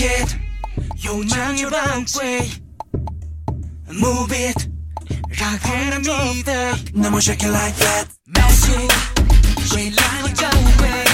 it, 욕망의 방패 Move it, 락해라 믿어 No more shaking like that. Magic, we like it that